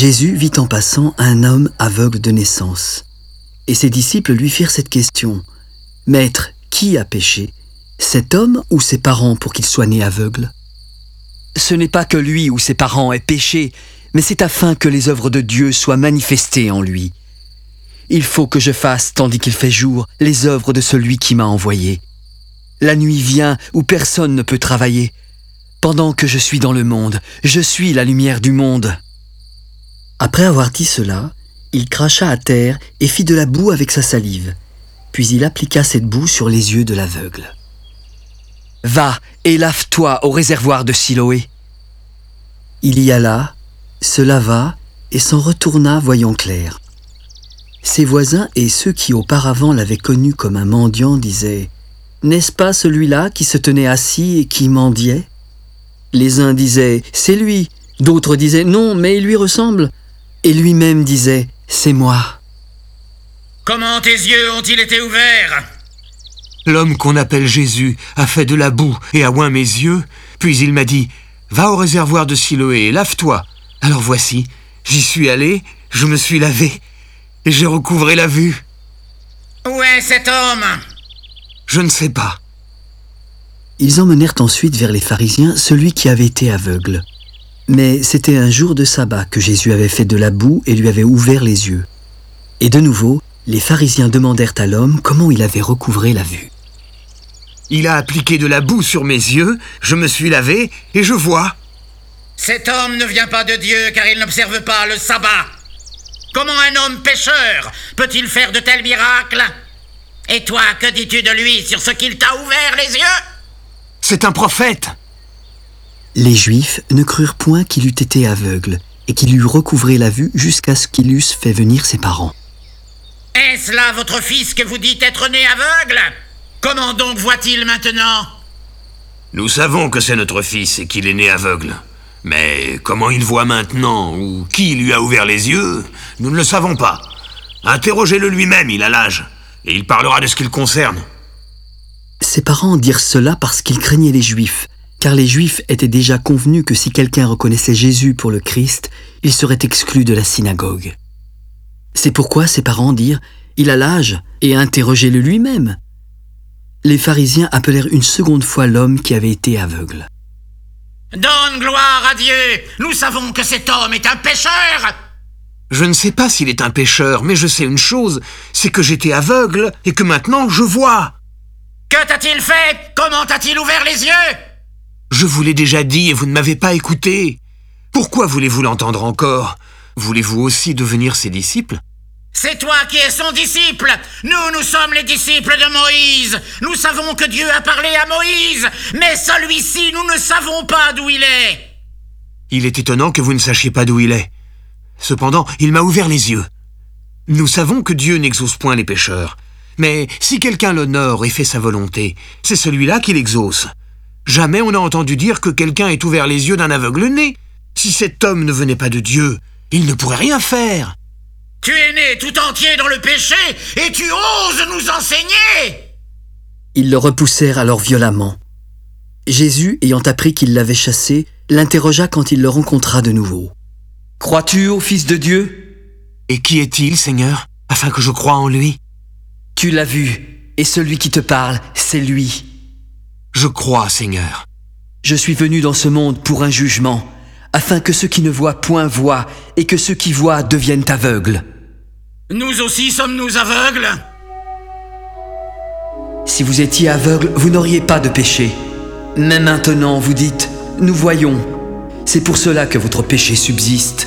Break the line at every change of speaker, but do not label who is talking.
Jésus vit en passant un homme aveugle de naissance. Et ses disciples lui firent cette question. Maître, qui a péché? Cet homme ou ses parents pour qu'il soit né aveugle?
Ce n'est pas que lui ou ses parents aient péché, mais c'est afin que les œuvres de Dieu soient manifestées en lui. Il faut que je fasse, tandis qu'il fait jour, les œuvres de celui qui m'a envoyé. La nuit vient où personne ne peut travailler. Pendant que je suis dans le monde, je suis la lumière du monde.
Après avoir dit cela, il cracha à terre et fit de la boue avec sa salive. Puis il appliqua cette boue sur les yeux de l'aveugle.
Va et lave-toi au réservoir de Siloé.
Il y alla, se lava et s'en retourna voyant clair. Ses voisins et ceux qui auparavant l'avaient connu comme un mendiant disaient N'est-ce pas celui-là qui se tenait assis et qui mendiait? Les uns disaient C'est lui, d'autres disaient Non, mais il lui ressemble. Et lui-même disait C'est moi.
Comment tes yeux ont-ils été ouverts?
L'homme qu'on appelle Jésus a fait de la boue et a oint mes yeux, puis il m'a dit Va au réservoir de Siloé et lave-toi. Alors voici, j'y suis allé, je me suis lavé, et j'ai recouvré la vue.
Où est cet homme?
Je ne sais pas.
Ils emmenèrent ensuite vers les pharisiens celui qui avait été aveugle. Mais c'était un jour de sabbat que Jésus avait fait de la boue et lui avait ouvert les yeux. Et de nouveau, les pharisiens demandèrent à l'homme comment il avait recouvré la vue.
Il a appliqué de la boue sur mes yeux, je me suis lavé, et je vois.
Cet homme ne vient pas de Dieu car il n'observe pas le sabbat. Comment un homme pécheur peut-il faire de tels miracles? Et toi, que dis-tu de lui sur ce qu'il t'a ouvert les yeux?
C'est un prophète.
Les Juifs ne crurent point qu'il eût été aveugle et qu'il eût recouvré la vue jusqu'à ce qu'il eusse fait venir ses parents.
Est-ce là votre fils que vous dites être né aveugle? Comment donc voit-il maintenant?
Nous savons que c'est notre fils et qu'il est né aveugle. Mais comment il voit maintenant ou qui lui a ouvert les yeux, nous ne le savons pas. Interrogez-le lui-même, il a l'âge, et il parlera de ce qu'il concerne.
Ses parents dirent cela parce qu'ils craignaient les Juifs, car les Juifs étaient déjà convenus que si quelqu'un reconnaissait Jésus pour le Christ, il serait exclu de la synagogue. C'est pourquoi ses parents dirent Il a l'âge, et interrogez-le lui-même. Les pharisiens appelèrent une seconde fois l'homme qui avait été aveugle.
Donne gloire à Dieu Nous savons que cet homme est un pécheur
Je ne sais pas s'il est un pécheur, mais je sais une chose, c'est que j'étais aveugle et que maintenant je vois.
Que t'a-t-il fait? Comment t'a-t-il ouvert les yeux?
Je vous l'ai déjà dit et vous ne m'avez pas écouté. Pourquoi voulez-vous l'entendre encore? Voulez-vous aussi devenir ses disciples?
C'est toi qui es son disciple Nous, nous sommes les disciples de Moïse Nous savons que Dieu a parlé à Moïse Mais celui-ci, nous ne savons pas d'où il est
Il est étonnant que vous ne sachiez pas d'où il est. Cependant, il m'a ouvert les yeux. Nous savons que Dieu n'exauce point les pécheurs. Mais si quelqu'un l'honore et fait sa volonté, c'est celui-là qui l'exauce. Jamais on n'a entendu dire que quelqu'un ait ouvert les yeux d'un aveugle né. Si cet homme ne venait pas de Dieu, il ne pourrait rien faire.
Tu es né tout entier dans le péché et tu oses nous enseigner
Ils le repoussèrent alors violemment. Jésus, ayant appris qu'il l'avait chassé, l'interrogea quand il le rencontra de nouveau.
Crois-tu au Fils de Dieu?
Et qui est-il, Seigneur, afin que je croie en lui?
Tu l'as vu, et celui qui te parle, c'est lui.
Je crois, Seigneur.
Je suis venu dans ce monde pour un jugement, afin que ceux qui ne voient point voient, et que ceux qui voient deviennent aveugles.
Nous aussi sommes-nous aveugles?
Si vous étiez aveugle, vous n'auriez pas de péché. Mais maintenant, vous dites, nous voyons. C'est pour cela que votre péché subsiste.